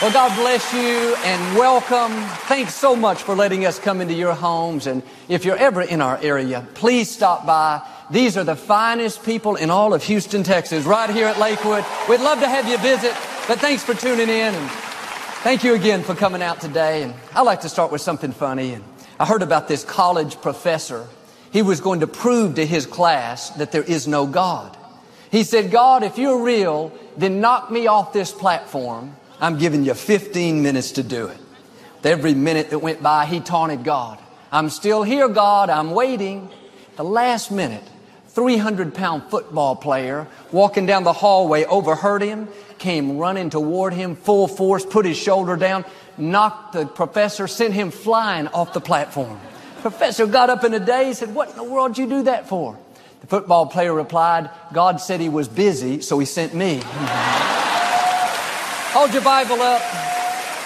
Well, God bless you and welcome. Thanks so much for letting us come into your homes. And if you're ever in our area, please stop by. These are the finest people in all of Houston, Texas, right here at Lakewood. We'd love to have you visit, but thanks for tuning in and thank you again for coming out today. And I like to start with something funny. And I heard about this college professor. He was going to prove to his class that there is no God. He said, God, if you're real, then knock me off this platform I'm giving you 15 minutes to do it. Every minute that went by, he taunted God. I'm still here, God. I'm waiting. The last minute, 300 pound football player walking down the hallway overheard him, came running toward him full force, put his shoulder down, knocked the professor, sent him flying off the platform. Professor got up in a daze, and said, what in the world did you do that for? The football player replied, God said he was busy, so he sent me. Hold your Bible up.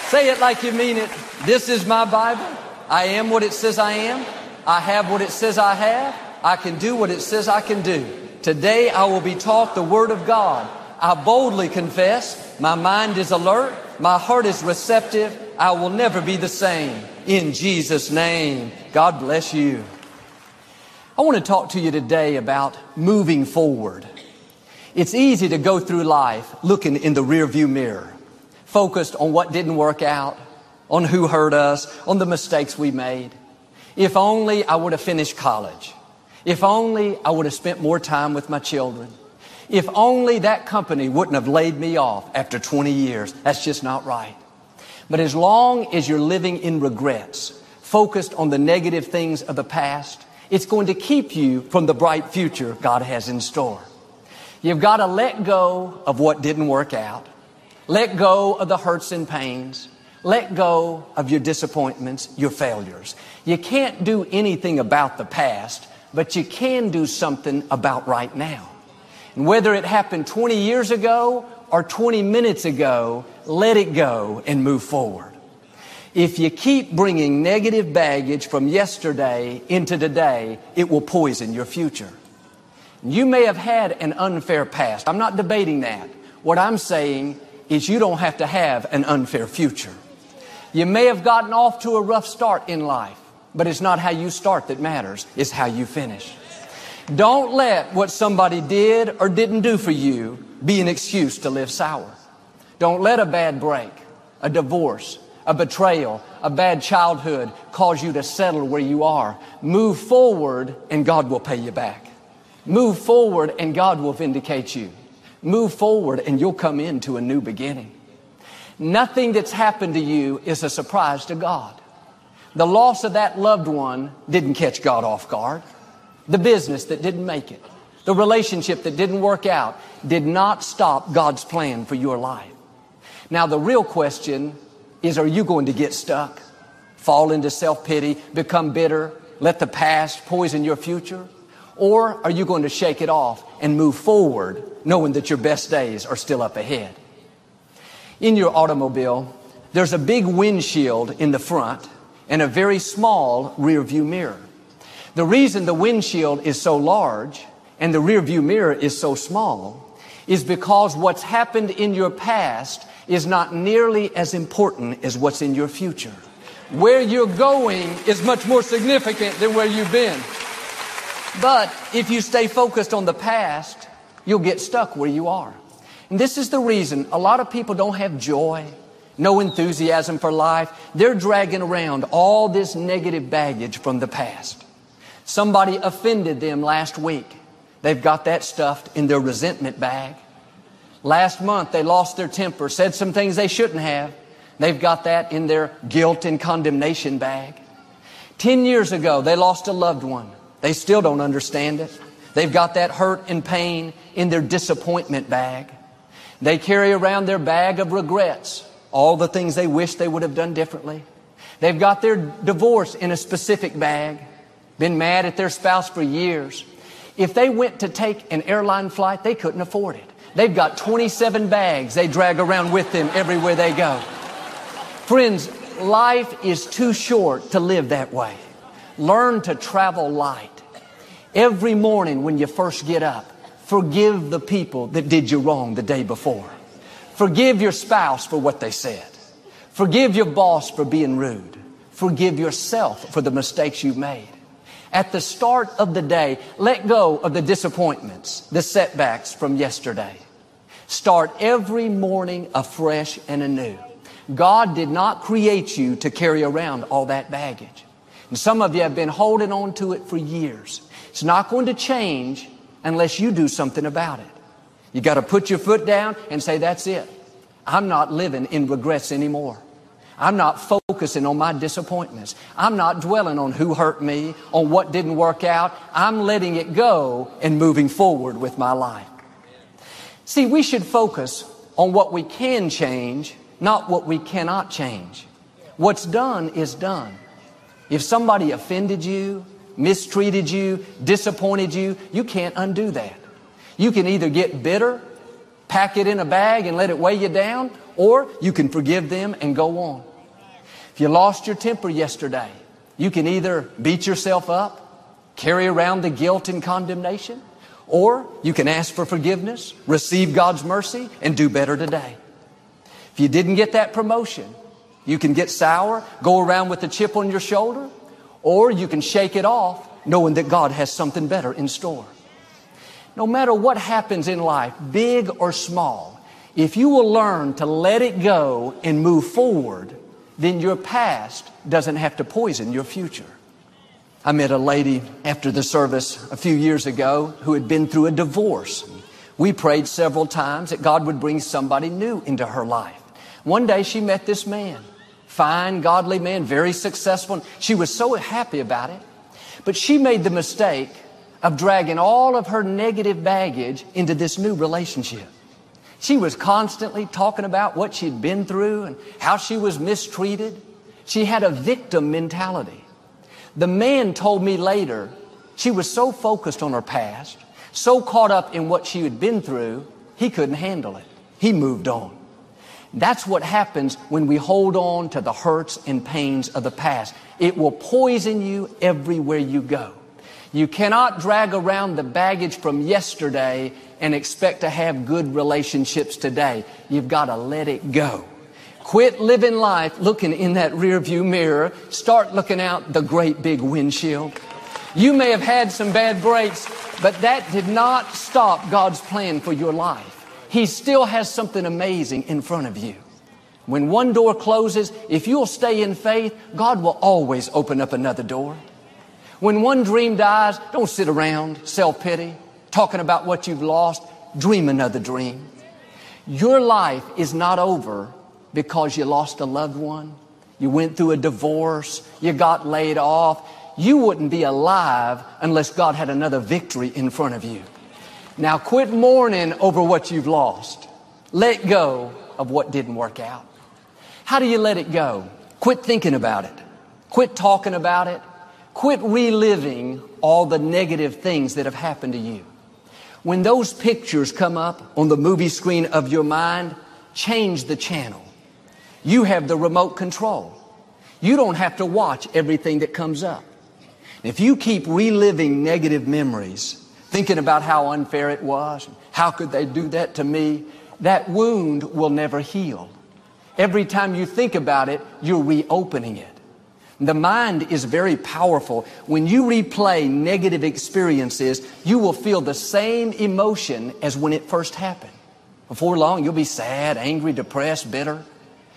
Say it like you mean it. This is my Bible. I am what it says I am. I have what it says I have. I can do what it says I can do. Today I will be taught the Word of God. I boldly confess. My mind is alert. My heart is receptive. I will never be the same. In Jesus' name. God bless you. I want to talk to you today about moving forward. It's easy to go through life looking in the rearview mirror focused on what didn't work out, on who hurt us, on the mistakes we made. If only I would have finished college. If only I would have spent more time with my children. If only that company wouldn't have laid me off after 20 years. That's just not right. But as long as you're living in regrets, focused on the negative things of the past, it's going to keep you from the bright future God has in store. You've got to let go of what didn't work out. Let go of the hurts and pains. Let go of your disappointments, your failures. You can't do anything about the past, but you can do something about right now. And whether it happened 20 years ago or 20 minutes ago, let it go and move forward. If you keep bringing negative baggage from yesterday into today, it will poison your future. You may have had an unfair past. I'm not debating that. What I'm saying is you don't have to have an unfair future. You may have gotten off to a rough start in life, but it's not how you start that matters. It's how you finish. Don't let what somebody did or didn't do for you be an excuse to live sour. Don't let a bad break, a divorce, a betrayal, a bad childhood cause you to settle where you are. Move forward and God will pay you back. Move forward and God will vindicate you. Move forward and you'll come into a new beginning. Nothing that's happened to you is a surprise to God. The loss of that loved one didn't catch God off guard. The business that didn't make it, the relationship that didn't work out did not stop God's plan for your life. Now the real question is, are you going to get stuck? Fall into self-pity, become bitter, let the past poison your future? Or are you going to shake it off and move forward knowing that your best days are still up ahead? In your automobile, there's a big windshield in the front and a very small rear view mirror. The reason the windshield is so large and the rear view mirror is so small is because what's happened in your past is not nearly as important as what's in your future. Where you're going is much more significant than where you've been. But if you stay focused on the past, you'll get stuck where you are. And this is the reason a lot of people don't have joy, no enthusiasm for life. They're dragging around all this negative baggage from the past. Somebody offended them last week. They've got that stuffed in their resentment bag. Last month they lost their temper, said some things they shouldn't have. They've got that in their guilt and condemnation bag. Ten years ago they lost a loved one. They still don't understand it. They've got that hurt and pain in their disappointment bag. They carry around their bag of regrets, all the things they wish they would have done differently. They've got their divorce in a specific bag, been mad at their spouse for years. If they went to take an airline flight, they couldn't afford it. They've got 27 bags they drag around with them everywhere they go. Friends, life is too short to live that way. Learn to travel light. Every morning when you first get up, forgive the people that did you wrong the day before. Forgive your spouse for what they said. Forgive your boss for being rude. Forgive yourself for the mistakes you've made. At the start of the day, let go of the disappointments, the setbacks from yesterday. Start every morning afresh and anew. God did not create you to carry around all that baggage. And some of you have been holding on to it for years. It's not going to change unless you do something about it. You got to put your foot down and say, that's it. I'm not living in regrets anymore. I'm not focusing on my disappointments. I'm not dwelling on who hurt me, on what didn't work out. I'm letting it go and moving forward with my life. See, we should focus on what we can change, not what we cannot change. What's done is done. If somebody offended you, mistreated you, disappointed you, you can't undo that. You can either get bitter, pack it in a bag and let it weigh you down, or you can forgive them and go on. If you lost your temper yesterday, you can either beat yourself up, carry around the guilt and condemnation, or you can ask for forgiveness, receive God's mercy, and do better today. If you didn't get that promotion, you can get sour, go around with a chip on your shoulder, or you can shake it off knowing that God has something better in store. No matter what happens in life, big or small, if you will learn to let it go and move forward, then your past doesn't have to poison your future. I met a lady after the service a few years ago who had been through a divorce. We prayed several times that God would bring somebody new into her life. One day she met this man, fine, godly man, very successful. She was so happy about it. But she made the mistake of dragging all of her negative baggage into this new relationship. She was constantly talking about what she'd been through and how she was mistreated. She had a victim mentality. The man told me later she was so focused on her past, so caught up in what she had been through, he couldn't handle it. He moved on. That's what happens when we hold on to the hurts and pains of the past. It will poison you everywhere you go. You cannot drag around the baggage from yesterday and expect to have good relationships today. You've got to let it go. Quit living life looking in that rear view mirror. Start looking out the great big windshield. You may have had some bad breaks, but that did not stop God's plan for your life. He still has something amazing in front of you. When one door closes, if you'll stay in faith, God will always open up another door. When one dream dies, don't sit around self-pity, talking about what you've lost. Dream another dream. Your life is not over because you lost a loved one. You went through a divorce. You got laid off. You wouldn't be alive unless God had another victory in front of you. Now quit mourning over what you've lost. Let go of what didn't work out. How do you let it go? Quit thinking about it. Quit talking about it. Quit reliving all the negative things that have happened to you. When those pictures come up on the movie screen of your mind, change the channel. You have the remote control. You don't have to watch everything that comes up. If you keep reliving negative memories, thinking about how unfair it was, how could they do that to me, that wound will never heal. Every time you think about it, you're reopening it. The mind is very powerful. When you replay negative experiences, you will feel the same emotion as when it first happened. Before long, you'll be sad, angry, depressed, bitter.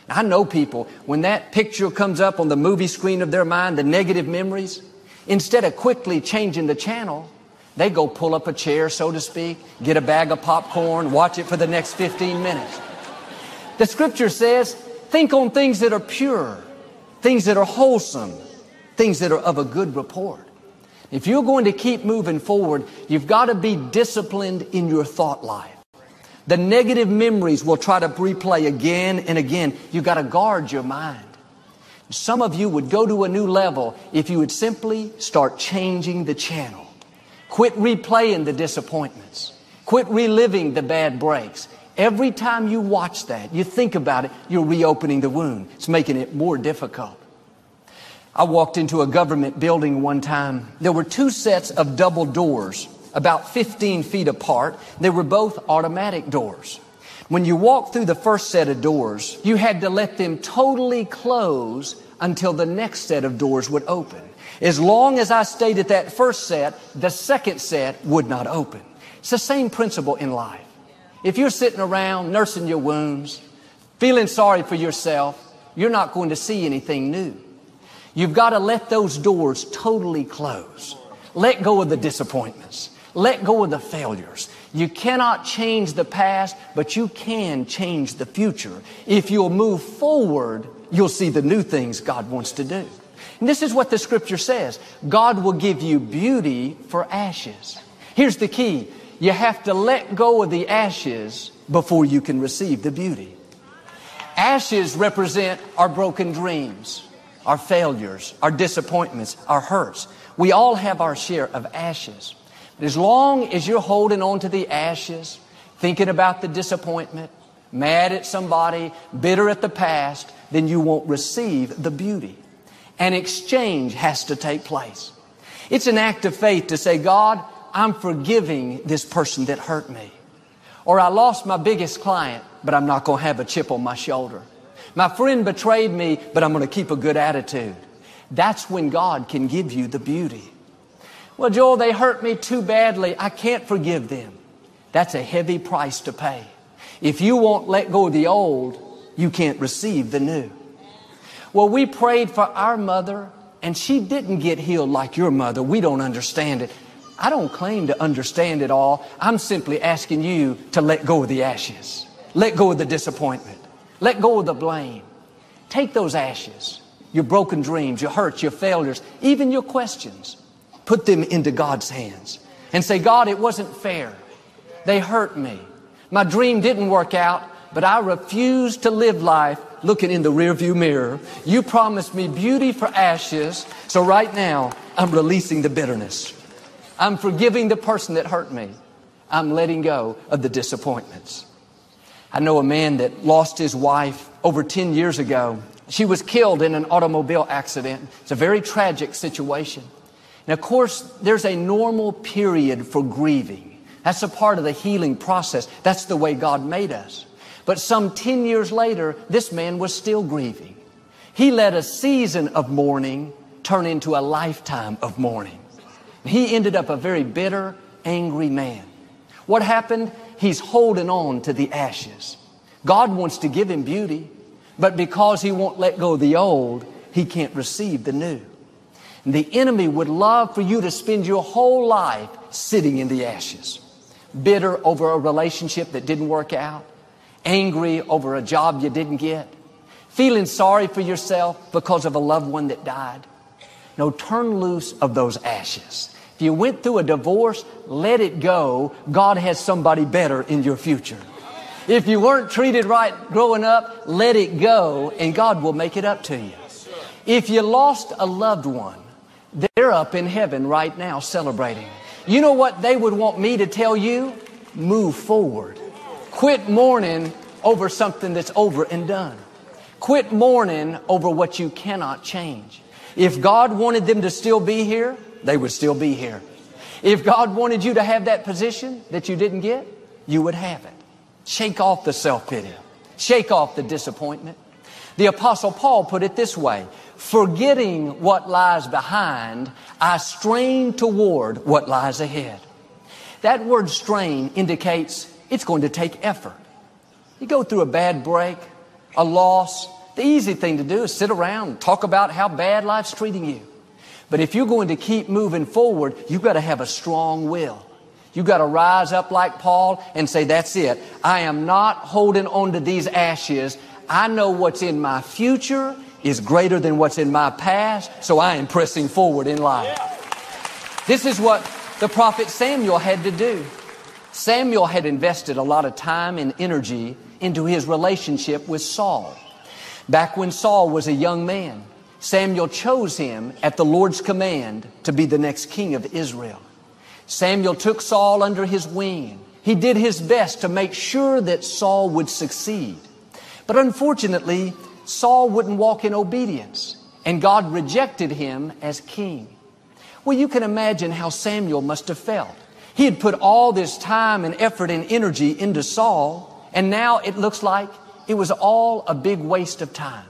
I know people, when that picture comes up on the movie screen of their mind, the negative memories, instead of quickly changing the channel, they go pull up a chair, so to speak, get a bag of popcorn, watch it for the next 15 minutes. The scripture says, think on things that are pure, things that are wholesome, things that are of a good report. If you're going to keep moving forward, you've got to be disciplined in your thought life. The negative memories will try to replay again and again. You've got to guard your mind. Some of you would go to a new level if you would simply start changing the channel. Quit replaying the disappointments. Quit reliving the bad breaks. Every time you watch that, you think about it, you're reopening the wound. It's making it more difficult. I walked into a government building one time. There were two sets of double doors, about 15 feet apart. They were both automatic doors. When you walked through the first set of doors, you had to let them totally close until the next set of doors would open. As long as I stayed at that first set, the second set would not open. It's the same principle in life. If you're sitting around nursing your wounds, feeling sorry for yourself, you're not going to see anything new. You've got to let those doors totally close. Let go of the disappointments. Let go of the failures. You cannot change the past, but you can change the future. If you'll move forward, you'll see the new things God wants to do. And this is what the scripture says. God will give you beauty for ashes. Here's the key. You have to let go of the ashes before you can receive the beauty. Ashes represent our broken dreams, our failures, our disappointments, our hurts. We all have our share of ashes. But as long as you're holding on to the ashes, thinking about the disappointment, mad at somebody, bitter at the past, then you won't receive the beauty. An exchange has to take place. It's an act of faith to say, God, I'm forgiving this person that hurt me. Or I lost my biggest client, but I'm not going to have a chip on my shoulder. My friend betrayed me, but I'm going to keep a good attitude. That's when God can give you the beauty. Well, Joel, they hurt me too badly. I can't forgive them. That's a heavy price to pay. If you won't let go of the old, you can't receive the new. Well, we prayed for our mother and she didn't get healed like your mother. We don't understand it. I don't claim to understand it all. I'm simply asking you to let go of the ashes. Let go of the disappointment. Let go of the blame. Take those ashes, your broken dreams, your hurts, your failures, even your questions. Put them into God's hands and say, God, it wasn't fair. They hurt me. My dream didn't work out, but I refuse to live life looking in the rearview mirror. You promised me beauty for ashes, so right now I'm releasing the bitterness. I'm forgiving the person that hurt me. I'm letting go of the disappointments. I know a man that lost his wife over 10 years ago. She was killed in an automobile accident. It's a very tragic situation. And of course, there's a normal period for grieving. That's a part of the healing process. That's the way God made us. But some 10 years later, this man was still grieving. He let a season of mourning turn into a lifetime of mourning. He ended up a very bitter, angry man. What happened? He's holding on to the ashes. God wants to give him beauty, but because he won't let go of the old, he can't receive the new. The enemy would love for you to spend your whole life sitting in the ashes, bitter over a relationship that didn't work out, angry over a job you didn't get, feeling sorry for yourself because of a loved one that died. No, turn loose of those ashes. If you went through a divorce, let it go. God has somebody better in your future. If you weren't treated right growing up, let it go and God will make it up to you. If you lost a loved one, they're up in heaven right now celebrating. You know what they would want me to tell you? Move forward. Quit mourning over something that's over and done. Quit mourning over what you cannot change. If God wanted them to still be here, they would still be here. If God wanted you to have that position that you didn't get, you would have it. Shake off the self-pity. Shake off the disappointment. The apostle Paul put it this way, forgetting what lies behind, I strain toward what lies ahead. That word strain indicates it's going to take effort. You go through a bad break, a loss. The easy thing to do is sit around and talk about how bad life's treating you. But if you're going to keep moving forward, you've got to have a strong will. You've got to rise up like Paul and say, that's it. I am not holding on to these ashes. I know what's in my future is greater than what's in my past, so I am pressing forward in life. This is what the prophet Samuel had to do. Samuel had invested a lot of time and energy into his relationship with Saul. Back when Saul was a young man, Samuel chose him at the Lord's command to be the next king of Israel. Samuel took Saul under his wing. He did his best to make sure that Saul would succeed. But unfortunately, Saul wouldn't walk in obedience, and God rejected him as king. Well, you can imagine how Samuel must have felt. He had put all this time and effort and energy into Saul, And now it looks like it was all a big waste of time.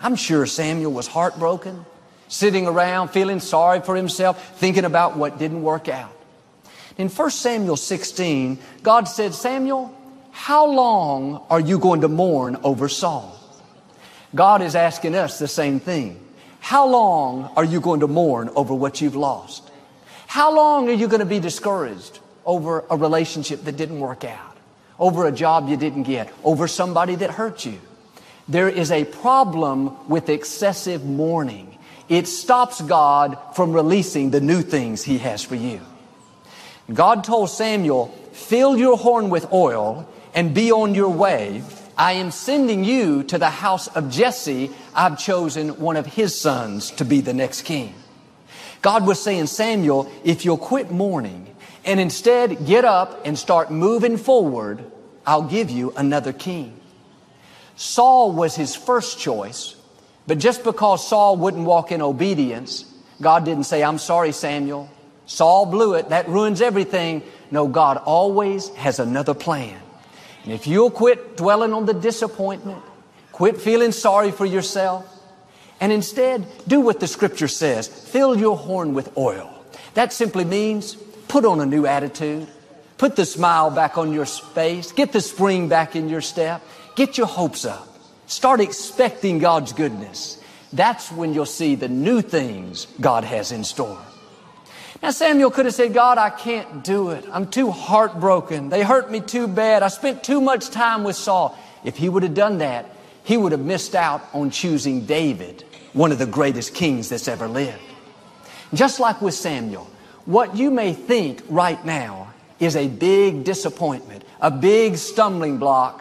I'm sure Samuel was heartbroken, sitting around feeling sorry for himself, thinking about what didn't work out. In 1 Samuel 16, God said, Samuel, how long are you going to mourn over Saul? God is asking us the same thing. How long are you going to mourn over what you've lost? How long are you going to be discouraged over a relationship that didn't work out? Over a job you didn't get? Over somebody that hurt you? There is a problem with excessive mourning. It stops God from releasing the new things He has for you. God told Samuel, fill your horn with oil and be on your way. I am sending you to the house of Jesse. I've chosen one of his sons to be the next king. God was saying, Samuel, if you'll quit mourning and instead get up and start moving forward, I'll give you another king. Saul was his first choice, but just because Saul wouldn't walk in obedience, God didn't say, I'm sorry, Samuel. Saul blew it. That ruins everything. No, God always has another plan. And if you'll quit dwelling on the disappointment, quit feeling sorry for yourself, and instead do what the scripture says fill your horn with oil. That simply means put on a new attitude, put the smile back on your face, get the spring back in your step, get your hopes up, start expecting God's goodness. That's when you'll see the new things God has in store. Now Samuel could have said, God, I can't do it. I'm too heartbroken. They hurt me too bad. I spent too much time with Saul. If he would have done that, he would have missed out on choosing David, one of the greatest kings that's ever lived. Just like with Samuel, what you may think right now is a big disappointment, a big stumbling block.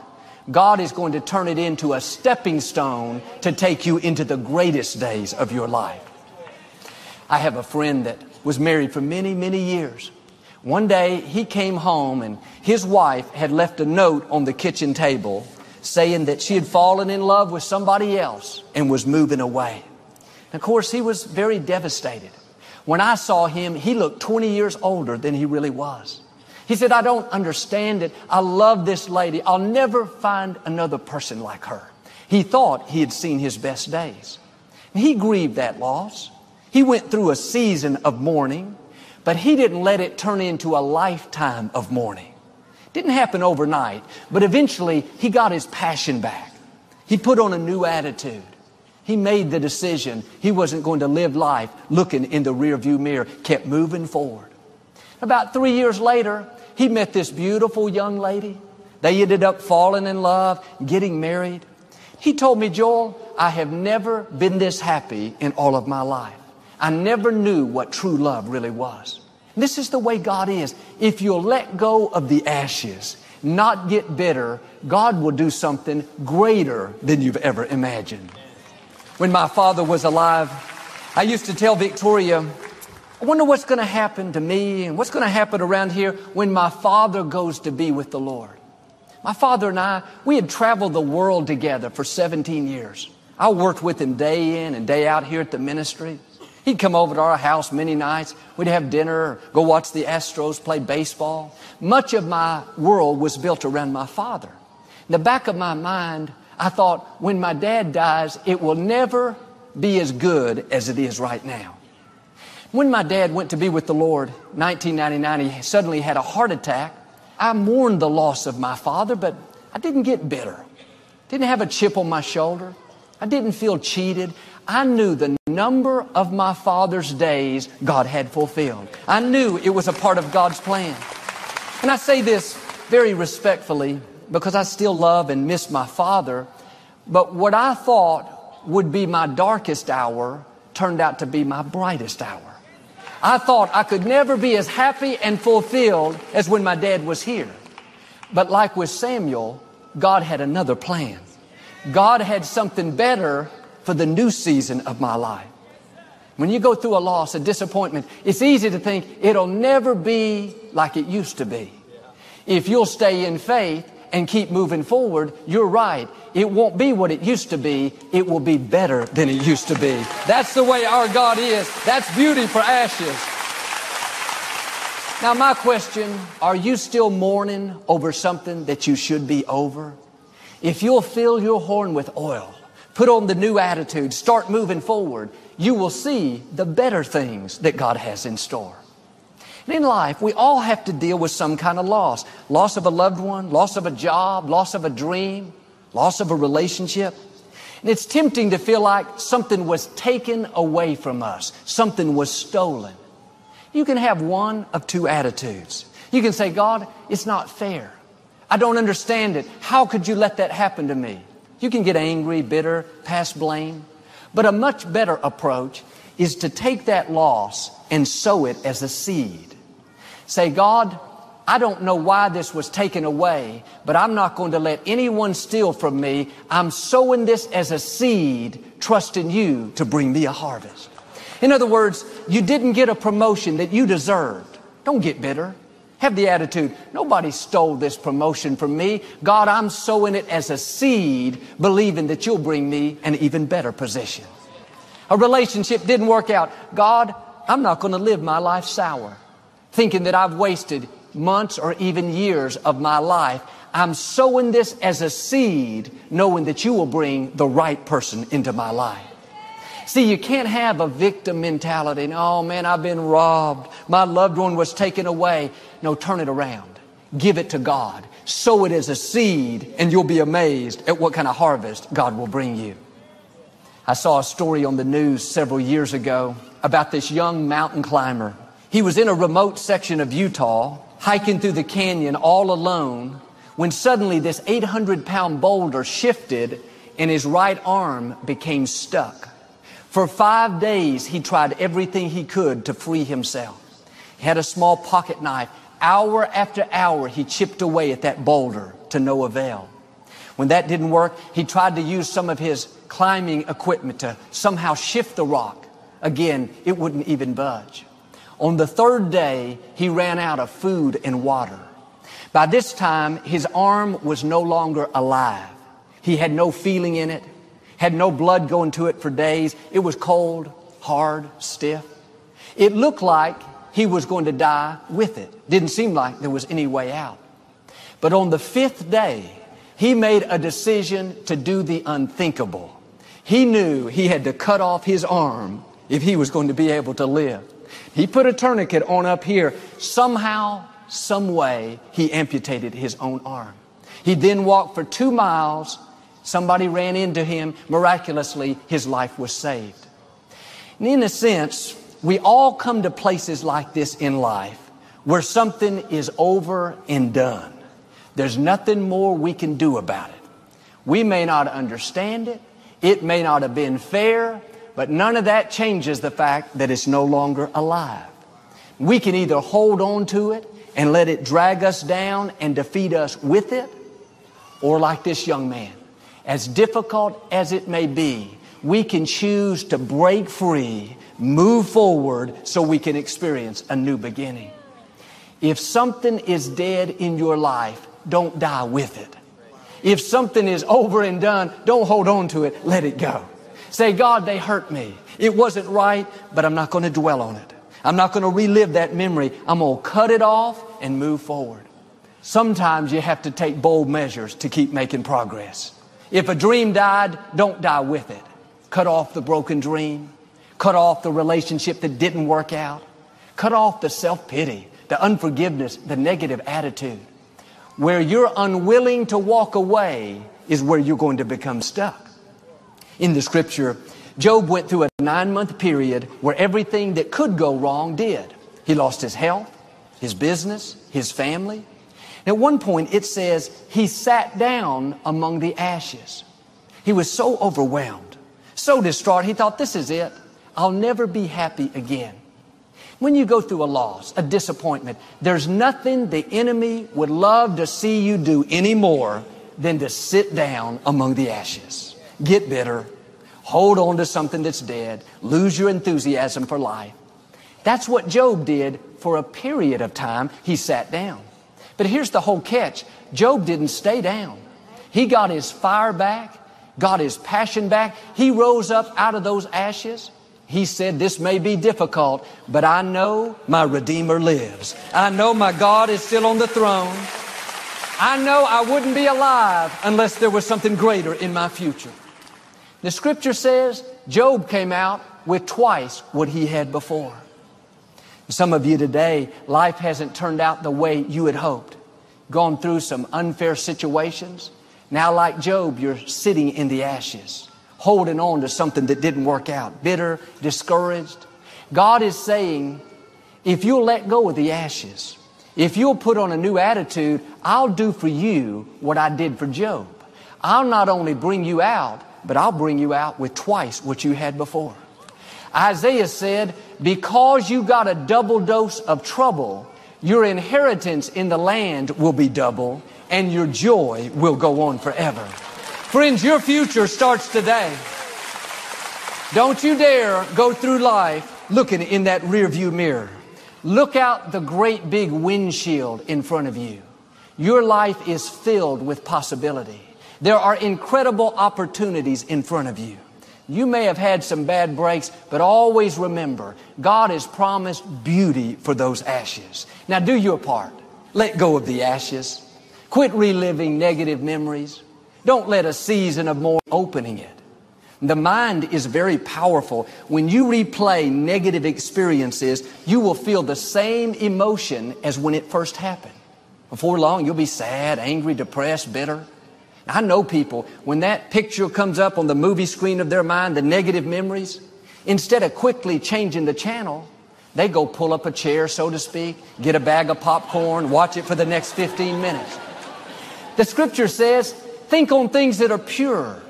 God is going to turn it into a stepping stone to take you into the greatest days of your life. I have a friend that was married for many, many years. One day he came home and his wife had left a note on the kitchen table saying that she had fallen in love with somebody else and was moving away. Of course, he was very devastated. When I saw him, he looked 20 years older than he really was. He said, I don't understand it. I love this lady. I'll never find another person like her. He thought he had seen his best days. He grieved that loss. He went through a season of mourning, but he didn't let it turn into a lifetime of mourning. Didn't happen overnight, but eventually he got his passion back. He put on a new attitude. He made the decision he wasn't going to live life looking in the rearview mirror, kept moving forward. About three years later, he met this beautiful young lady. They ended up falling in love, getting married. He told me, Joel, I have never been this happy in all of my life. I never knew what true love really was. This is the way God is. If you'll let go of the ashes, not get bitter, God will do something greater than you've ever imagined. When my father was alive, I used to tell Victoria, I wonder what's going to happen to me and what's going to happen around here when my father goes to be with the Lord. My father and I, we had traveled the world together for 17 years. I worked with him day in and day out here at the ministry. He'd come over to our house many nights. We'd have dinner, go watch the Astros play baseball. Much of my world was built around my father. In the back of my mind, I thought, when my dad dies, it will never be as good as it is right now. When my dad went to be with the Lord, 1999, he suddenly had a heart attack. I mourned the loss of my father, but I didn't get bitter. Didn't have a chip on my shoulder. I didn't feel cheated. I knew the number of my father's days God had fulfilled. I knew it was a part of God's plan. And I say this very respectfully because I still love and miss my father. But what I thought would be my darkest hour turned out to be my brightest hour. I thought I could never be as happy and fulfilled as when my dad was here. But like with Samuel, God had another plan. God had something better for the new season of my life. When you go through a loss, a disappointment, it's easy to think it'll never be like it used to be. If you'll stay in faith and keep moving forward, you're right. It won't be what it used to be. It will be better than it used to be. That's the way our God is. That's beauty for ashes. Now, my question are you still mourning over something that you should be over? If you'll fill your horn with oil, put on the new attitude, start moving forward, you will see the better things that God has in store. And in life, we all have to deal with some kind of loss. Loss of a loved one, loss of a job, loss of a dream, loss of a relationship. And it's tempting to feel like something was taken away from us. Something was stolen. You can have one of two attitudes. You can say, God, it's not fair. I don't understand it. How could you let that happen to me? You can get angry, bitter, pass blame. But a much better approach is to take that loss and sow it as a seed. Say, God, I don't know why this was taken away, but I'm not going to let anyone steal from me. I'm sowing this as a seed, trusting you to bring me a harvest. In other words, you didn't get a promotion that you deserved. Don't get bitter. Have the attitude, nobody stole this promotion from me. God, I'm sowing it as a seed, believing that you'll bring me an even better position. A relationship didn't work out. God, I'm not going to live my life sour, thinking that I've wasted months or even years of my life. I'm sowing this as a seed, knowing that you will bring the right person into my life. See, you can't have a victim mentality. And, oh man, I've been robbed. My loved one was taken away. No, turn it around. Give it to God. Sow it as a seed and you'll be amazed at what kind of harvest God will bring you. I saw a story on the news several years ago about this young mountain climber. He was in a remote section of Utah hiking through the canyon all alone when suddenly this 800 pound boulder shifted and his right arm became stuck. For five days, he tried everything he could to free himself. He had a small pocket knife. Hour after hour, he chipped away at that boulder to no avail. When that didn't work, he tried to use some of his climbing equipment to somehow shift the rock. Again, it wouldn't even budge. On the third day, he ran out of food and water. By this time, his arm was no longer alive. He had no feeling in it, had no blood going to it for days. It was cold, hard, stiff. It looked like he was going to die with it. Didn't seem like there was any way out. But on the fifth day, he made a decision to do the unthinkable. He knew he had to cut off his arm if he was going to be able to live. He put a tourniquet on up here. Somehow, some way, he amputated his own arm. He then walked for two miles. Somebody ran into him. Miraculously, his life was saved. And in a sense, we all come to places like this in life where something is over and done. There's nothing more we can do about it. We may not understand it. It may not have been fair. But none of that changes the fact that it's no longer alive. We can either hold on to it and let it drag us down and defeat us with it, or like this young man, as difficult as it may be, we can choose to break free, move forward so we can experience a new beginning. If something is dead in your life, don't die with it. If something is over and done, don't hold on to it, let it go. Say, God, they hurt me. It wasn't right, but I'm not going to dwell on it. I'm not going to relive that memory. I'm going to cut it off and move forward. Sometimes you have to take bold measures to keep making progress. If a dream died, don't die with it. Cut off the broken dream. Cut off the relationship that didn't work out. Cut off the self-pity, the unforgiveness, the negative attitude. Where you're unwilling to walk away is where you're going to become stuck in the scripture, Job went through a nine month period where everything that could go wrong did. He lost his health, his business, his family. At one point, it says he sat down among the ashes. He was so overwhelmed, so distraught, he thought, this is it. I'll never be happy again. When you go through a loss, a disappointment, there's nothing the enemy would love to see you do any more than to sit down among the ashes get bitter, hold on to something that's dead, lose your enthusiasm for life. That's what Job did for a period of time. He sat down. But here's the whole catch. Job didn't stay down. He got his fire back, got his passion back. He rose up out of those ashes. He said, This may be difficult, but I know my Redeemer lives. I know my God is still on the throne. I know I wouldn't be alive unless there was something greater in my future. The scripture says Job came out with twice what he had before. Some of you today, life hasn't turned out the way you had hoped. Gone through some unfair situations. Now, like Job, you're sitting in the ashes, holding on to something that didn't work out, bitter, discouraged. God is saying, if you'll let go of the ashes, if you'll put on a new attitude, I'll do for you what I did for Job. I'll not only bring you out, but I'll bring you out with twice what you had before. Isaiah said, because you got a double dose of trouble, your inheritance in the land will be double and your joy will go on forever. Friends, your future starts today. Don't you dare go through life looking in that rearview mirror. Look out the great big windshield in front of you. Your life is filled with possibility. There are incredible opportunities in front of you. You may have had some bad breaks, but always remember, God has promised beauty for those ashes. Now do your part. Let go of the ashes. Quit reliving negative memories. Don't let a season of more opening it. The mind is very powerful. When you replay negative experiences, you will feel the same emotion as when it first happened. Before long, you'll be sad, angry, depressed, bitter. I know people, when that picture comes up on the movie screen of their mind, the negative memories, instead of quickly changing the channel, they go pull up a chair, so to speak, get a bag of popcorn, watch it for the next 15 minutes. The scripture says, think on things that are pure,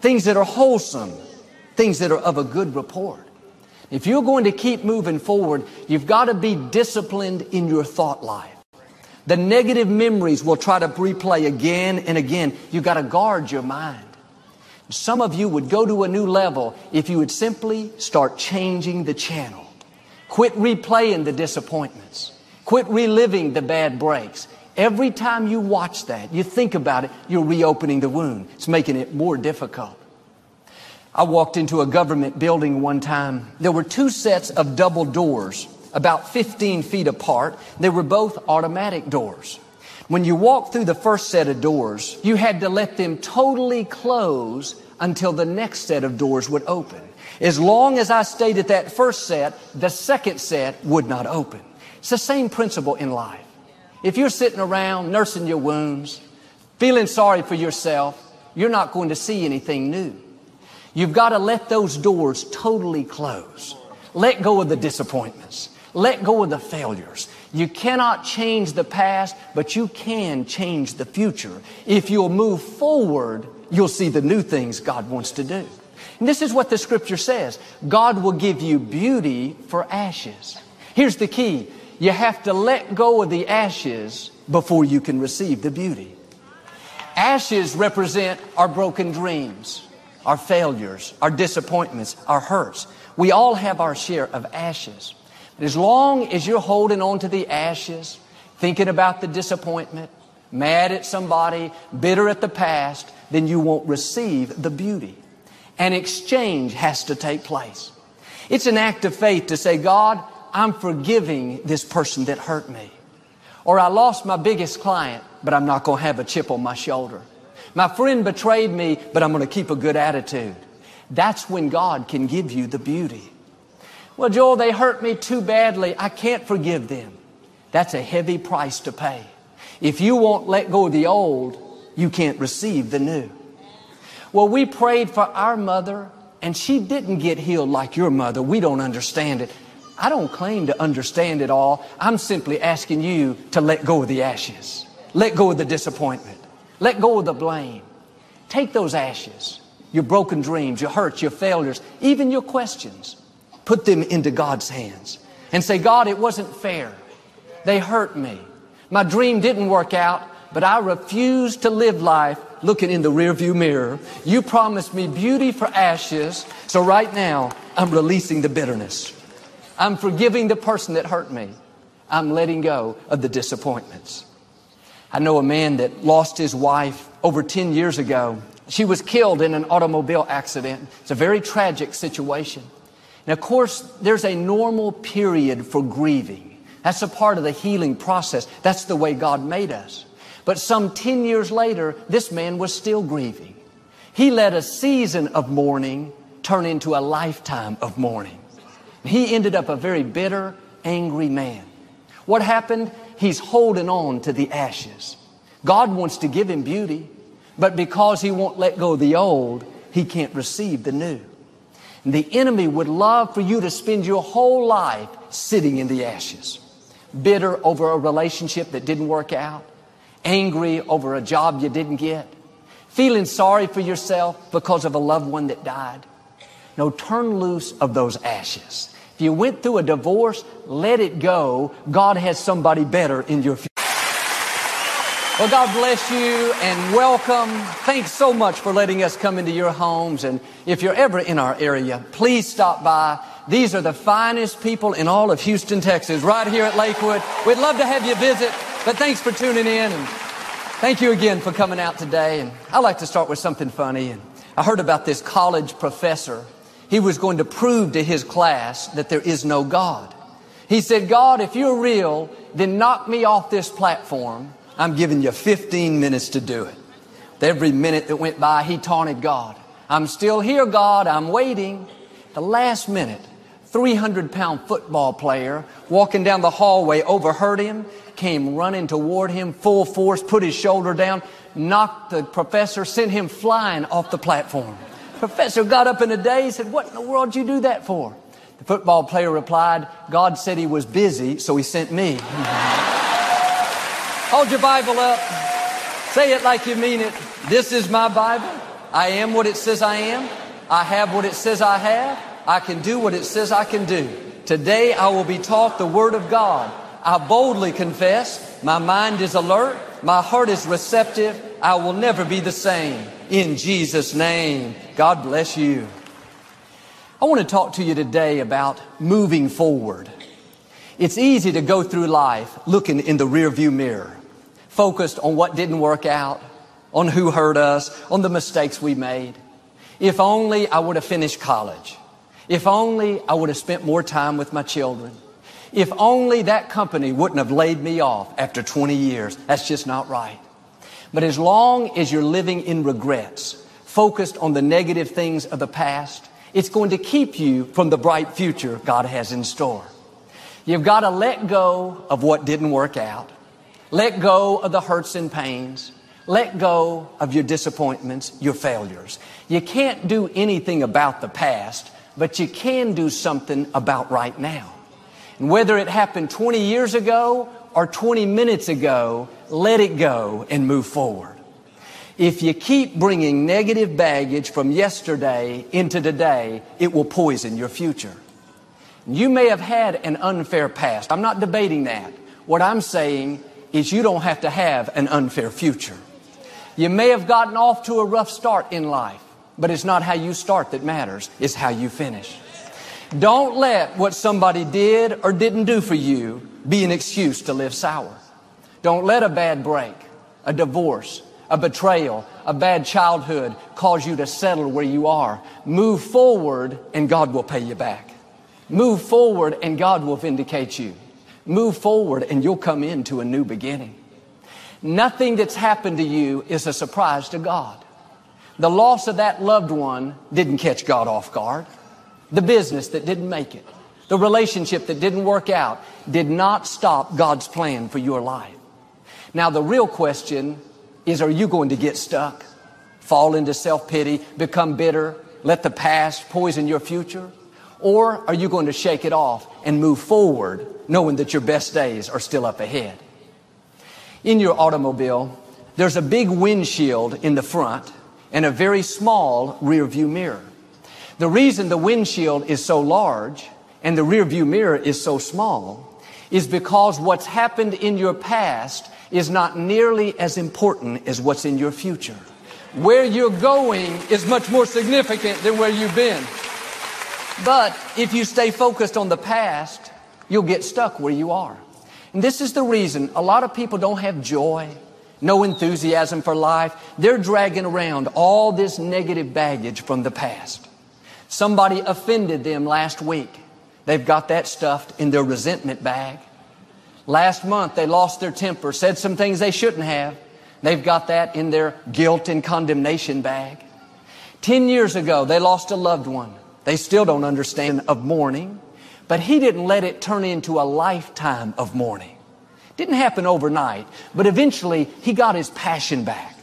things that are wholesome, things that are of a good report. If you're going to keep moving forward, you've got to be disciplined in your thought life. The negative memories will try to replay again and again. You've got to guard your mind. Some of you would go to a new level if you would simply start changing the channel. Quit replaying the disappointments. Quit reliving the bad breaks. Every time you watch that, you think about it, you're reopening the wound. It's making it more difficult. I walked into a government building one time. There were two sets of double doors about 15 feet apart. They were both automatic doors. When you walked through the first set of doors, you had to let them totally close until the next set of doors would open. As long as I stayed at that first set, the second set would not open. It's the same principle in life. If you're sitting around nursing your wounds, feeling sorry for yourself, you're not going to see anything new. You've got to let those doors totally close. Let go of the disappointments. Let go of the failures. You cannot change the past, but you can change the future. If you'll move forward, you'll see the new things God wants to do. And this is what the scripture says. God will give you beauty for ashes. Here's the key. You have to let go of the ashes before you can receive the beauty. Ashes represent our broken dreams, our failures, our disappointments, our hurts. We all have our share of ashes. As long as you're holding on to the ashes, thinking about the disappointment, mad at somebody, bitter at the past, then you won't receive the beauty. An exchange has to take place. It's an act of faith to say, God, I'm forgiving this person that hurt me. Or I lost my biggest client, but I'm not going to have a chip on my shoulder. My friend betrayed me, but I'm going to keep a good attitude. That's when God can give you the beauty. Well, Joel, they hurt me too badly. I can't forgive them. That's a heavy price to pay. If you won't let go of the old, you can't receive the new. Well, we prayed for our mother and she didn't get healed like your mother. We don't understand it. I don't claim to understand it all. I'm simply asking you to let go of the ashes. Let go of the disappointment. Let go of the blame. Take those ashes, your broken dreams, your hurts, your failures, even your questions, Put them into God's hands and say, God, it wasn't fair. They hurt me. My dream didn't work out, but I refuse to live life looking in the rearview mirror. You promised me beauty for ashes, so right now I'm releasing the bitterness. I'm forgiving the person that hurt me. I'm letting go of the disappointments. I know a man that lost his wife over 10 years ago. She was killed in an automobile accident. It's a very tragic situation. And of course, there's a normal period for grieving. That's a part of the healing process. That's the way God made us. But some 10 years later, this man was still grieving. He let a season of mourning turn into a lifetime of mourning. He ended up a very bitter, angry man. What happened? He's holding on to the ashes. God wants to give him beauty, but because he won't let go of the old, he can't receive the new. The enemy would love for you to spend your whole life sitting in the ashes, bitter over a relationship that didn't work out, angry over a job you didn't get, feeling sorry for yourself because of a loved one that died. No, turn loose of those ashes. If you went through a divorce, let it go. God has somebody better in your future. Well, God bless you and welcome. Thanks so much for letting us come into your homes. And if you're ever in our area, please stop by. These are the finest people in all of Houston, Texas, right here at Lakewood. We'd love to have you visit, but thanks for tuning in and thank you again for coming out today. And I like to start with something funny. And I heard about this college professor. He was going to prove to his class that there is no God. He said, God, if you're real, then knock me off this platform I'm giving you 15 minutes to do it. Every minute that went by, he taunted God. I'm still here, God. I'm waiting. The last minute, 300 pound football player walking down the hallway overheard him, came running toward him full force, put his shoulder down, knocked the professor, sent him flying off the platform. Professor got up in a daze, and said, what in the world did you do that for? The football player replied, God said he was busy, so he sent me. Hold your Bible up. Say it like you mean it. This is my Bible. I am what it says I am. I have what it says I have. I can do what it says I can do. Today I will be taught the Word of God. I boldly confess. My mind is alert. My heart is receptive. I will never be the same. In Jesus' name. God bless you. I want to talk to you today about moving forward. It's easy to go through life looking in the rearview mirror focused on what didn't work out, on who hurt us, on the mistakes we made. If only I would have finished college. If only I would have spent more time with my children. If only that company wouldn't have laid me off after 20 years. That's just not right. But as long as you're living in regrets, focused on the negative things of the past, it's going to keep you from the bright future God has in store. You've got to let go of what didn't work out. Let go of the hurts and pains. Let go of your disappointments, your failures. You can't do anything about the past, but you can do something about right now. And whether it happened 20 years ago or 20 minutes ago, let it go and move forward. If you keep bringing negative baggage from yesterday into today, it will poison your future. You may have had an unfair past. I'm not debating that. What I'm saying is you don't have to have an unfair future. You may have gotten off to a rough start in life, but it's not how you start that matters, it's how you finish. Don't let what somebody did or didn't do for you be an excuse to live sour. Don't let a bad break, a divorce, a betrayal, a bad childhood cause you to settle where you are. Move forward and God will pay you back. Move forward and God will vindicate you. Move forward and you'll come into a new beginning. Nothing that's happened to you is a surprise to God. The loss of that loved one didn't catch God off guard. The business that didn't make it, the relationship that didn't work out did not stop God's plan for your life. Now the real question is, are you going to get stuck? Fall into self-pity, become bitter, let the past poison your future? Or are you going to shake it off and move forward knowing that your best days are still up ahead? In your automobile, there's a big windshield in the front and a very small rear view mirror. The reason the windshield is so large and the rear view mirror is so small is because what's happened in your past is not nearly as important as what's in your future. Where you're going is much more significant than where you've been. But if you stay focused on the past, you'll get stuck where you are. And this is the reason a lot of people don't have joy, no enthusiasm for life. They're dragging around all this negative baggage from the past. Somebody offended them last week. They've got that stuffed in their resentment bag. Last month they lost their temper, said some things they shouldn't have. They've got that in their guilt and condemnation bag. Ten years ago they lost a loved one. They still don't understand of mourning, but he didn't let it turn into a lifetime of mourning. Didn't happen overnight, but eventually he got his passion back.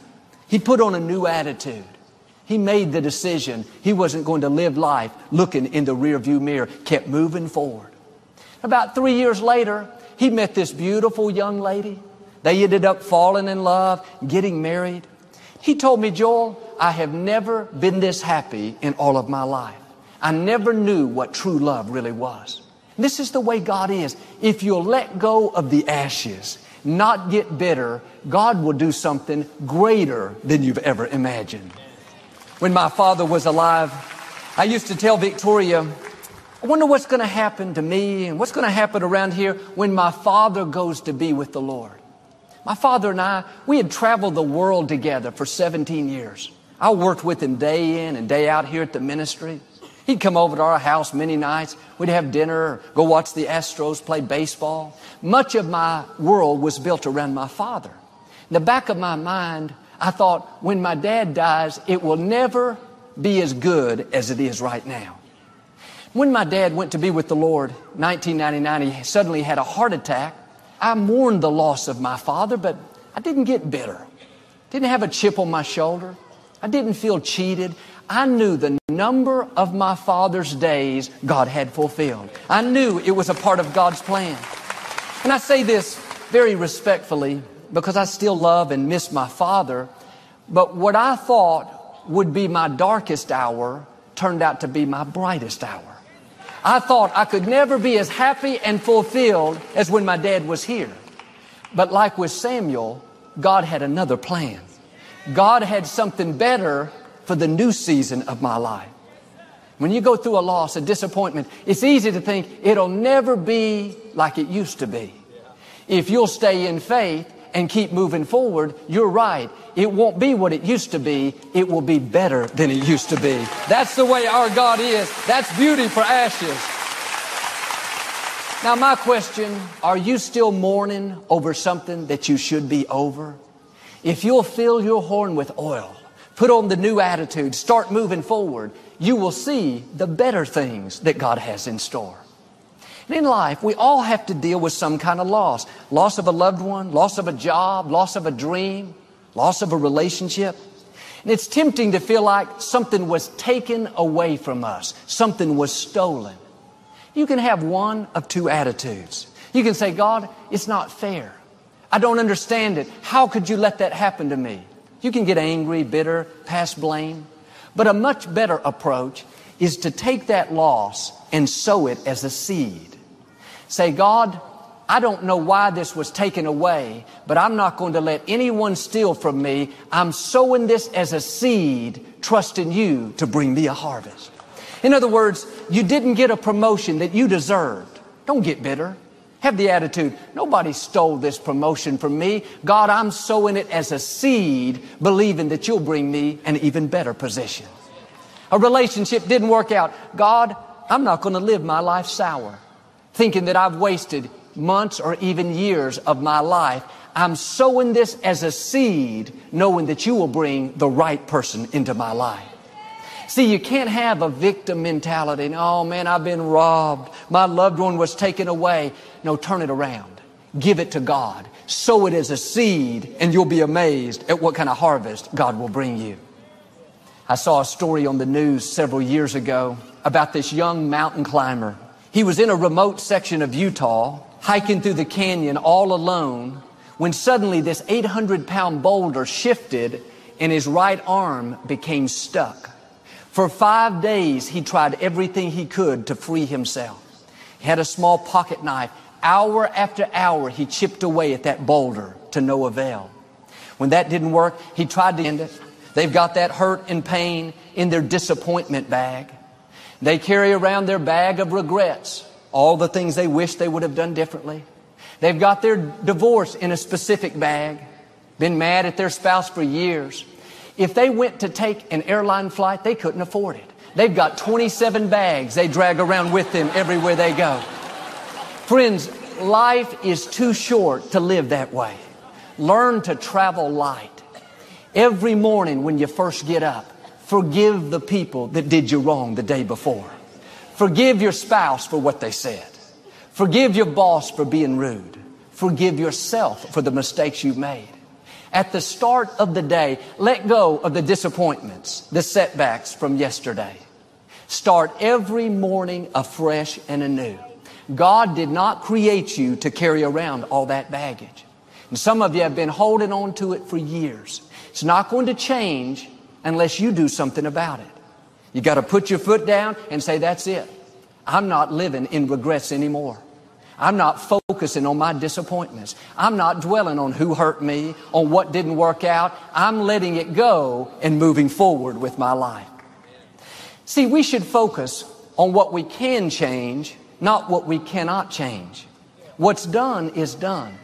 He put on a new attitude. He made the decision he wasn't going to live life looking in the rearview mirror, kept moving forward. About three years later, he met this beautiful young lady. They ended up falling in love, getting married. He told me, Joel, I have never been this happy in all of my life. I never knew what true love really was. This is the way God is. If you'll let go of the ashes, not get bitter, God will do something greater than you've ever imagined. When my father was alive, I used to tell Victoria, I wonder what's going to happen to me and what's going to happen around here when my father goes to be with the Lord. My father and I, we had traveled the world together for 17 years. I worked with him day in and day out here at the ministry. He'd come over to our house many nights. We'd have dinner, go watch the Astros play baseball. Much of my world was built around my father. In the back of my mind, I thought, when my dad dies, it will never be as good as it is right now. When my dad went to be with the Lord, 1999, he suddenly had a heart attack. I mourned the loss of my father, but I didn't get bitter. Didn't have a chip on my shoulder. I didn't feel cheated. I knew the number of my father's days God had fulfilled. I knew it was a part of God's plan. And I say this very respectfully because I still love and miss my father. But what I thought would be my darkest hour turned out to be my brightest hour. I thought I could never be as happy and fulfilled as when my dad was here. But like with Samuel, God had another plan. God had something better for the new season of my life. When you go through a loss, a disappointment, it's easy to think it'll never be like it used to be. If you'll stay in faith and keep moving forward, you're right. It won't be what it used to be. It will be better than it used to be. That's the way our God is. That's beauty for ashes. Now, my question, are you still mourning over something that you should be over? If you'll fill your horn with oil, Put on the new attitude. Start moving forward. You will see the better things that God has in store. And in life, we all have to deal with some kind of loss. Loss of a loved one, loss of a job, loss of a dream, loss of a relationship. And it's tempting to feel like something was taken away from us. Something was stolen. You can have one of two attitudes. You can say, God, it's not fair. I don't understand it. How could you let that happen to me? You can get angry, bitter, pass blame. But a much better approach is to take that loss and sow it as a seed. Say, God, I don't know why this was taken away, but I'm not going to let anyone steal from me. I'm sowing this as a seed, trusting you to bring me a harvest. In other words, you didn't get a promotion that you deserved. Don't get bitter. Have the attitude, nobody stole this promotion from me. God, I'm sowing it as a seed, believing that you'll bring me an even better position. A relationship didn't work out. God, I'm not going to live my life sour, thinking that I've wasted months or even years of my life. I'm sowing this as a seed, knowing that you will bring the right person into my life. See, you can't have a victim mentality. Oh man, I've been robbed. My loved one was taken away. No, turn it around. Give it to God. Sow it as a seed and you'll be amazed at what kind of harvest God will bring you. I saw a story on the news several years ago about this young mountain climber. He was in a remote section of Utah, hiking through the canyon all alone, when suddenly this 800 pound boulder shifted and his right arm became stuck. For five days, he tried everything he could to free himself. He had a small pocket knife. Hour after hour, he chipped away at that boulder to no avail. When that didn't work, he tried to end it. They've got that hurt and pain in their disappointment bag. They carry around their bag of regrets, all the things they wish they would have done differently. They've got their divorce in a specific bag, been mad at their spouse for years. If they went to take an airline flight, they couldn't afford it. They've got 27 bags they drag around with them everywhere they go. Friends, life is too short to live that way. Learn to travel light. Every morning when you first get up, forgive the people that did you wrong the day before. Forgive your spouse for what they said. Forgive your boss for being rude. Forgive yourself for the mistakes you've made. At the start of the day, let go of the disappointments, the setbacks from yesterday. Start every morning afresh and anew. God did not create you to carry around all that baggage. And some of you have been holding on to it for years. It's not going to change unless you do something about it. You got to put your foot down and say, that's it. I'm not living in regrets anymore. I'm not focusing on my disappointments. I'm not dwelling on who hurt me, on what didn't work out. I'm letting it go and moving forward with my life. See, we should focus on what we can change, not what we cannot change. What's done is done.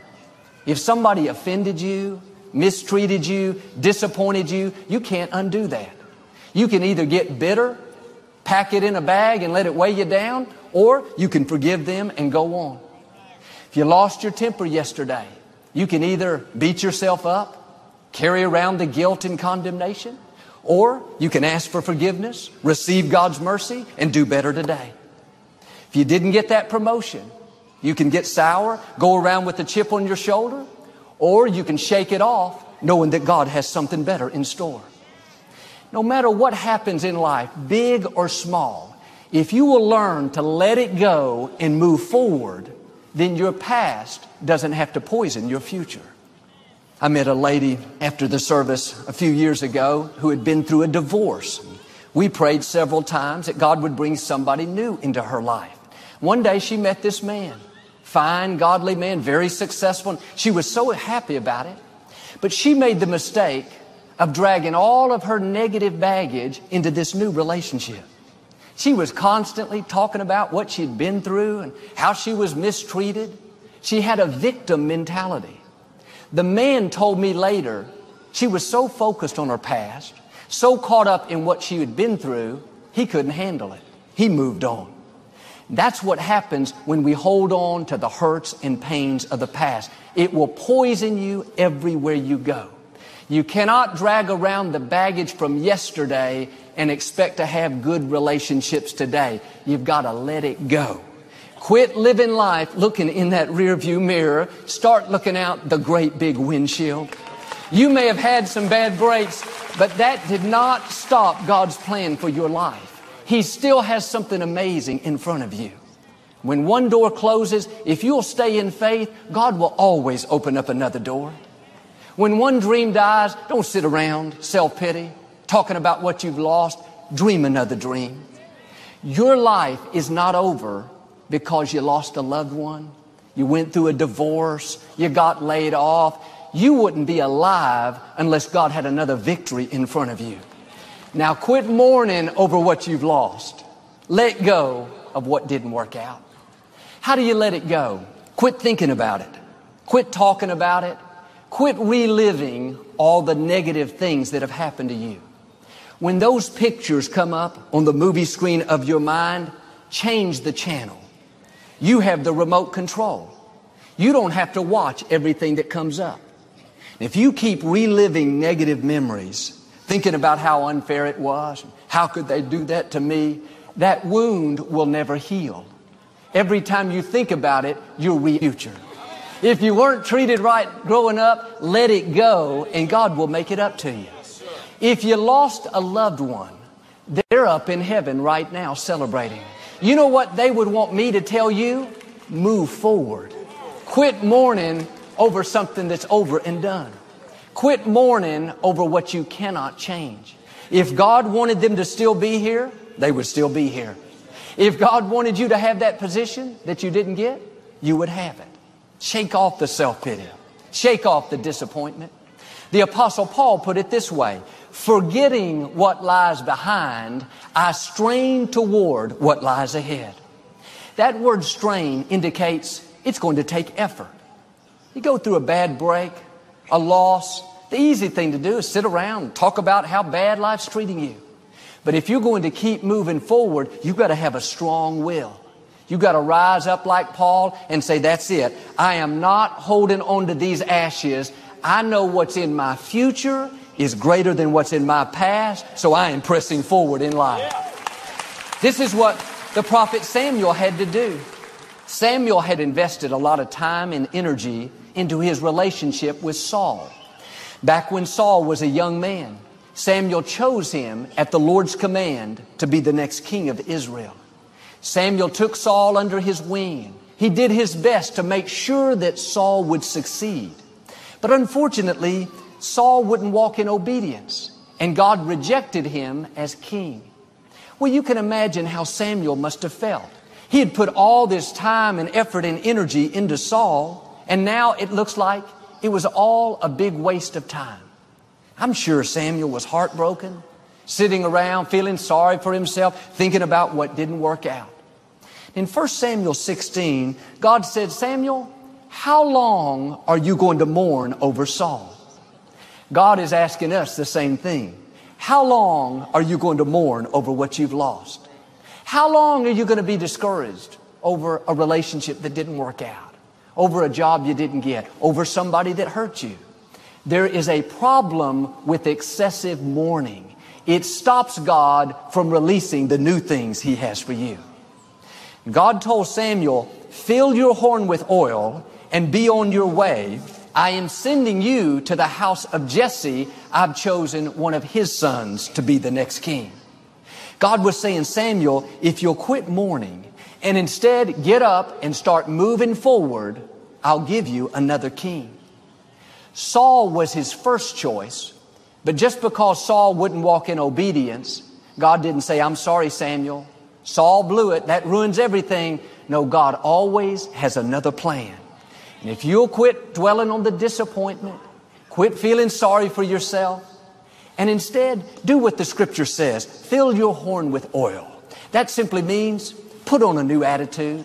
If somebody offended you, mistreated you, disappointed you, you can't undo that. You can either get bitter, pack it in a bag and let it weigh you down, or you can forgive them and go on. If you lost your temper yesterday, you can either beat yourself up, carry around the guilt and condemnation, or you can ask for forgiveness, receive God's mercy, and do better today. If you didn't get that promotion, you can get sour, go around with a chip on your shoulder, or you can shake it off knowing that God has something better in store. No matter what happens in life, big or small, if you will learn to let it go and move forward, then your past doesn't have to poison your future. I met a lady after the service a few years ago who had been through a divorce. We prayed several times that God would bring somebody new into her life. One day she met this man, fine, godly man, very successful. She was so happy about it. But she made the mistake of dragging all of her negative baggage into this new relationship. She was constantly talking about what she'd been through and how she was mistreated. She had a victim mentality. The man told me later she was so focused on her past, so caught up in what she had been through, he couldn't handle it. He moved on. That's what happens when we hold on to the hurts and pains of the past. It will poison you everywhere you go. You cannot drag around the baggage from yesterday and expect to have good relationships today. You've got to let it go. Quit living life looking in that rearview mirror. Start looking out the great big windshield. You may have had some bad breaks, but that did not stop God's plan for your life. He still has something amazing in front of you. When one door closes, if you'll stay in faith, God will always open up another door. When one dream dies, don't sit around self-pity, talking about what you've lost. Dream another dream. Your life is not over because you lost a loved one. You went through a divorce. You got laid off. You wouldn't be alive unless God had another victory in front of you. Now quit mourning over what you've lost. Let go of what didn't work out. How do you let it go? Quit thinking about it. Quit talking about it. Quit reliving all the negative things that have happened to you. When those pictures come up on the movie screen of your mind, change the channel. You have the remote control. You don't have to watch everything that comes up. If you keep reliving negative memories, thinking about how unfair it was, how could they do that to me, that wound will never heal. Every time you think about it, you'll re-future. If you weren't treated right growing up, let it go and God will make it up to you. If you lost a loved one, they're up in heaven right now celebrating. You know what they would want me to tell you? Move forward. Quit mourning over something that's over and done. Quit mourning over what you cannot change. If God wanted them to still be here, they would still be here. If God wanted you to have that position that you didn't get, you would have it. Shake off the self-pity. Shake off the disappointment. The apostle Paul put it this way, forgetting what lies behind, I strain toward what lies ahead. That word strain indicates it's going to take effort. You go through a bad break, a loss, The easy thing to do is sit around and talk about how bad life's treating you. But if you're going to keep moving forward, you've got to have a strong will. You've got to rise up like Paul and say, that's it. I am not holding on to these ashes. I know what's in my future is greater than what's in my past, so I am pressing forward in life. This is what the prophet Samuel had to do. Samuel had invested a lot of time and energy into his relationship with Saul. Back when Saul was a young man, Samuel chose him at the Lord's command to be the next king of Israel. Samuel took Saul under his wing. He did his best to make sure that Saul would succeed. But unfortunately, Saul wouldn't walk in obedience, and God rejected him as king. Well, you can imagine how Samuel must have felt. He had put all this time and effort and energy into Saul, and now it looks like it was all a big waste of time. I'm sure Samuel was heartbroken, sitting around feeling sorry for himself, thinking about what didn't work out. In 1 Samuel 16, God said, Samuel, how long are you going to mourn over Saul? God is asking us the same thing. How long are you going to mourn over what you've lost? How long are you going to be discouraged over a relationship that didn't work out? Over a job you didn't get? Over somebody that hurt you? There is a problem with excessive mourning. It stops God from releasing the new things He has for you. God told Samuel, fill your horn with oil and be on your way I am sending you to the house of Jesse. I've chosen one of his sons to be the next king. God was saying, Samuel, if you'll quit mourning and instead get up and start moving forward, I'll give you another king. Saul was his first choice, but just because Saul wouldn't walk in obedience, God didn't say, I'm sorry, Samuel. Saul blew it. That ruins everything. No, God always has another plan. And if you'll quit dwelling on the disappointment, quit feeling sorry for yourself, and instead do what the scripture says fill your horn with oil. That simply means put on a new attitude,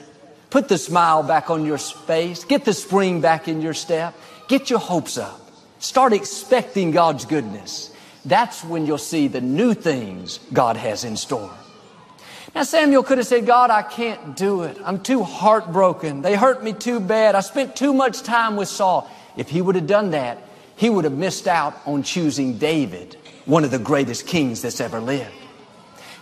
put the smile back on your face, get the spring back in your step, get your hopes up, start expecting God's goodness. That's when you'll see the new things God has in store. Now Samuel could have said, God, I can't do it. I'm too heartbroken. They hurt me too bad. I spent too much time with Saul. If he would have done that, he would have missed out on choosing David, one of the greatest kings that's ever lived.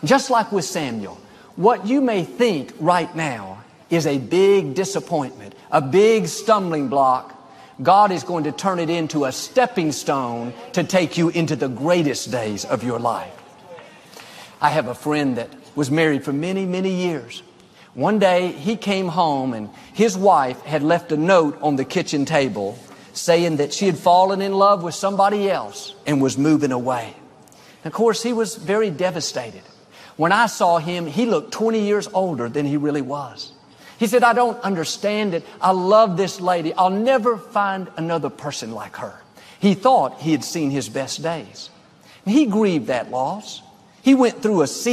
Just like with Samuel, what you may think right now is a big disappointment, a big stumbling block. God is going to turn it into a stepping stone to take you into the greatest days of your life. I have a friend that was married for many, many years. One day he came home and his wife had left a note on the kitchen table saying that she had fallen in love with somebody else and was moving away. Of course, he was very devastated. When I saw him, he looked 20 years older than he really was. He said, I don't understand it. I love this lady. I'll never find another person like her. He thought he had seen his best days. He grieved that loss. He went through a season